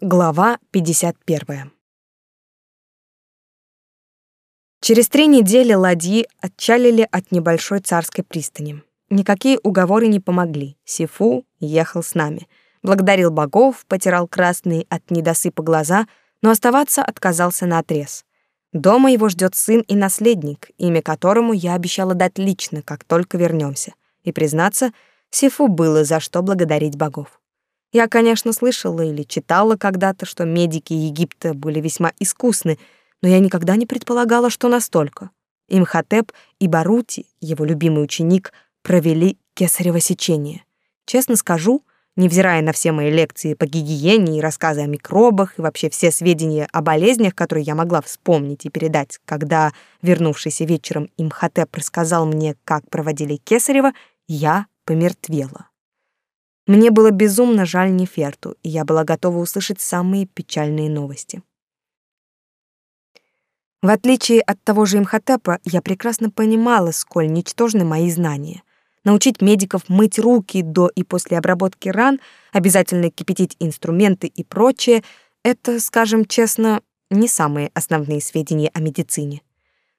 Глава 51. Через три недели ладьи отчалили от небольшой царской пристани. Никакие уговоры не помогли. Сифу ехал с нами. Благодарил богов, потирал красные от недосыпа глаза, но оставаться отказался наотрез. Дома его ждет сын и наследник, имя которому я обещала дать лично, как только вернемся. И, признаться, Сифу было за что благодарить богов. Я, конечно, слышала или читала когда-то, что медики Египта были весьма искусны, но я никогда не предполагала, что настолько. Имхотеп и Барути, его любимый ученик, провели кесарево сечение. Честно скажу, невзирая на все мои лекции по гигиене и рассказы о микробах и вообще все сведения о болезнях, которые я могла вспомнить и передать, когда, вернувшийся вечером, Имхотеп рассказал мне, как проводили кесарево, я помертвела. Мне было безумно жаль Неферту, и я была готова услышать самые печальные новости. В отличие от того же Имхотепа, я прекрасно понимала, сколь ничтожны мои знания. Научить медиков мыть руки до и после обработки ран, обязательно кипятить инструменты и прочее — это, скажем честно, не самые основные сведения о медицине.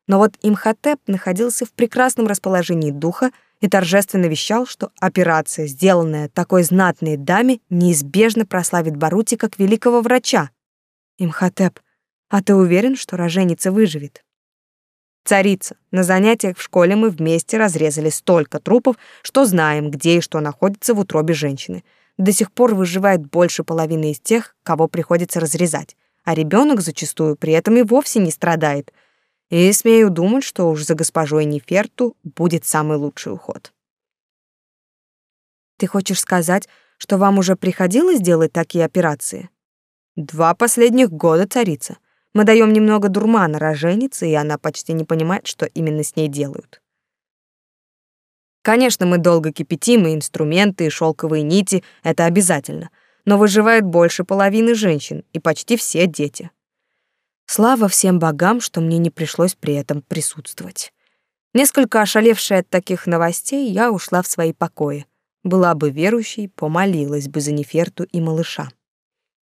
Но вот Имхотеп находился в прекрасном расположении духа — и торжественно вещал, что операция, сделанная такой знатной даме, неизбежно прославит Барути как великого врача. Имхотеп, а ты уверен, что роженица выживет? Царица, на занятиях в школе мы вместе разрезали столько трупов, что знаем, где и что находится в утробе женщины. До сих пор выживает больше половины из тех, кого приходится разрезать, а ребенок зачастую при этом и вовсе не страдает — и смею думать, что уж за госпожой Неферту будет самый лучший уход. Ты хочешь сказать, что вам уже приходилось делать такие операции? Два последних года, царица. Мы даем немного дурмана роженице, и она почти не понимает, что именно с ней делают. Конечно, мы долго кипятим и инструменты, и шелковые нити — это обязательно. Но выживает больше половины женщин и почти все дети. Слава всем богам, что мне не пришлось при этом присутствовать. Несколько ошалевшая от таких новостей, я ушла в свои покои. Была бы верующей, помолилась бы за Неферту и малыша.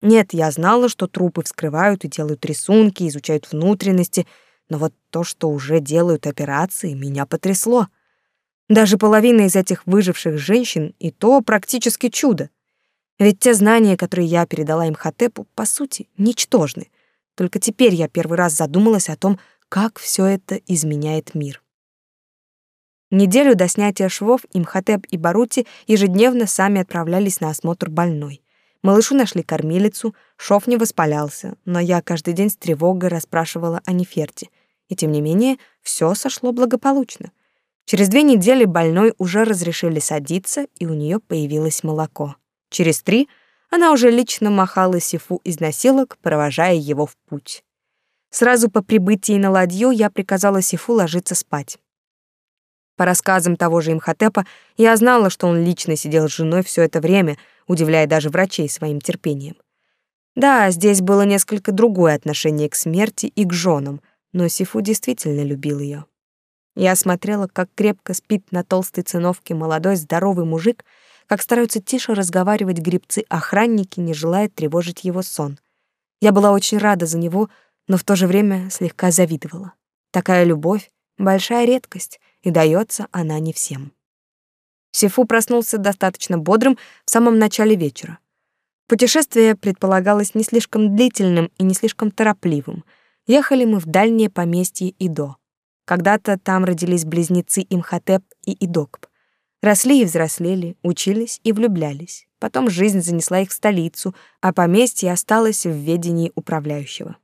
Нет, я знала, что трупы вскрывают и делают рисунки, изучают внутренности, но вот то, что уже делают операции, меня потрясло. Даже половина из этих выживших женщин и то практически чудо. Ведь те знания, которые я передала им Хатепу, по сути, ничтожны. Только теперь я первый раз задумалась о том, как все это изменяет мир. Неделю до снятия швов Имхотеп и Барути ежедневно сами отправлялись на осмотр больной. Малышу нашли кормилицу, шов не воспалялся, но я каждый день с тревогой расспрашивала о Неферте. И тем не менее, все сошло благополучно. Через две недели больной уже разрешили садиться, и у нее появилось молоко. Через три — она уже лично махала Сифу из носилок, провожая его в путь. Сразу по прибытии на ладью я приказала Сифу ложиться спать. По рассказам того же Имхотепа, я знала, что он лично сидел с женой все это время, удивляя даже врачей своим терпением. Да, здесь было несколько другое отношение к смерти и к женам, но Сифу действительно любил ее. Я смотрела, как крепко спит на толстой циновке молодой здоровый мужик, как стараются тише разговаривать грибцы-охранники, не желая тревожить его сон. Я была очень рада за него, но в то же время слегка завидовала. Такая любовь — большая редкость, и дается она не всем. Сифу проснулся достаточно бодрым в самом начале вечера. Путешествие предполагалось не слишком длительным и не слишком торопливым. Ехали мы в дальнее поместье Идо. Когда-то там родились близнецы Имхотеп и Идокп. Росли и взрослели, учились и влюблялись. Потом жизнь занесла их в столицу, а поместье осталось в ведении управляющего.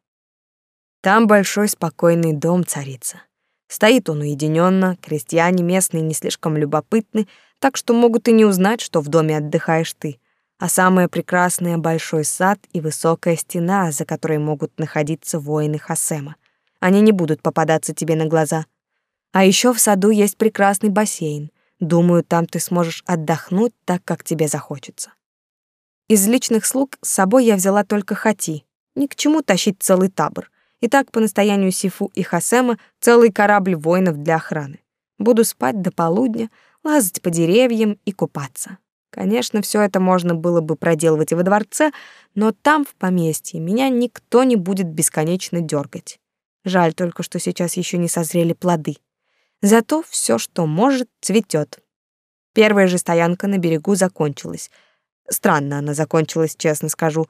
Там большой спокойный дом царица. Стоит он уединенно, крестьяне местные не слишком любопытны, так что могут и не узнать, что в доме отдыхаешь ты. А самое прекрасное — большой сад и высокая стена, за которой могут находиться воины Хасема. Они не будут попадаться тебе на глаза. А еще в саду есть прекрасный бассейн — Думаю, там ты сможешь отдохнуть так, как тебе захочется. Из личных слуг с собой я взяла только Хати. Ни к чему тащить целый табор. И так по настоянию Сифу и Хасема целый корабль воинов для охраны. Буду спать до полудня, лазать по деревьям и купаться. Конечно, все это можно было бы проделывать и во дворце, но там, в поместье, меня никто не будет бесконечно дергать. Жаль только, что сейчас еще не созрели плоды. Зато все, что может, цветет. Первая же стоянка на берегу закончилась. Странно она закончилась, честно скажу.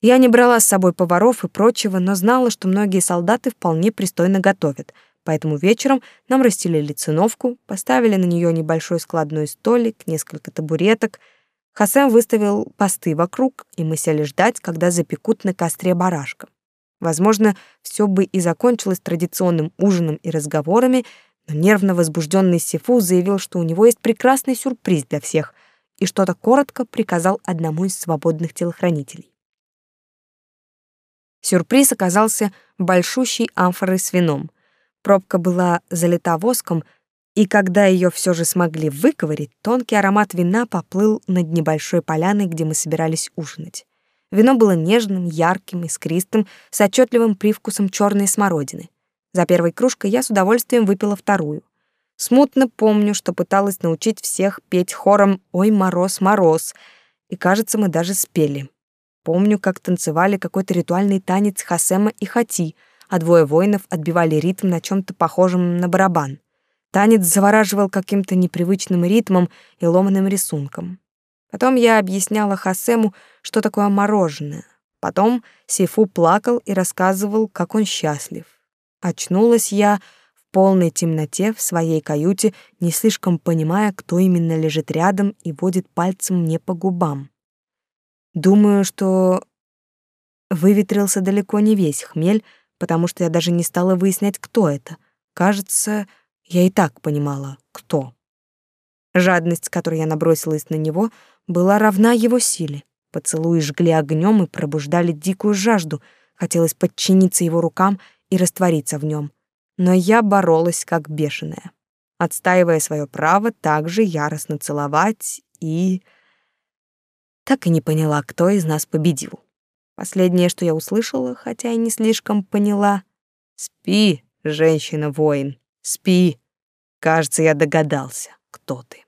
Я не брала с собой поваров и прочего, но знала, что многие солдаты вполне пристойно готовят, поэтому вечером нам расстелили циновку, поставили на нее небольшой складной столик, несколько табуреток. Хасем выставил посты вокруг, и мы сели ждать, когда запекут на костре барашка. Возможно, все бы и закончилось традиционным ужином и разговорами, но нервно возбужденный Сифу заявил, что у него есть прекрасный сюрприз для всех, и что-то коротко приказал одному из свободных телохранителей. Сюрприз оказался большущей амфорой с вином. Пробка была залита воском, и когда ее все же смогли выковырить, тонкий аромат вина поплыл над небольшой поляной, где мы собирались ужинать. Вино было нежным, ярким, искристым, с отчетливым привкусом черной смородины. За первой кружкой я с удовольствием выпила вторую. Смутно помню, что пыталась научить всех петь хором «Ой, мороз, мороз», и, кажется, мы даже спели. Помню, как танцевали какой-то ритуальный танец Хасема и Хати, а двое воинов отбивали ритм на чем то похожем на барабан. Танец завораживал каким-то непривычным ритмом и ломаным рисунком. Потом я объясняла Хасему, что такое мороженое. Потом Сейфу плакал и рассказывал, как он счастлив. Очнулась я в полной темноте в своей каюте, не слишком понимая, кто именно лежит рядом и водит пальцем мне по губам. Думаю, что выветрился далеко не весь хмель, потому что я даже не стала выяснять, кто это. Кажется, я и так понимала, кто. Жадность, которой я набросилась на него, была равна его силе. Поцелуи жгли огнем и пробуждали дикую жажду. Хотелось подчиниться его рукам и раствориться в нем. Но я боролась как бешеная, отстаивая свое право также яростно целовать и так и не поняла, кто из нас победил. Последнее, что я услышала, хотя и не слишком поняла. «Спи, женщина-воин, спи. Кажется, я догадался, кто ты».